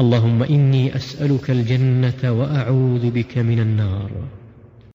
اللهم إني أسألك الجنة وأعوذ بك من النار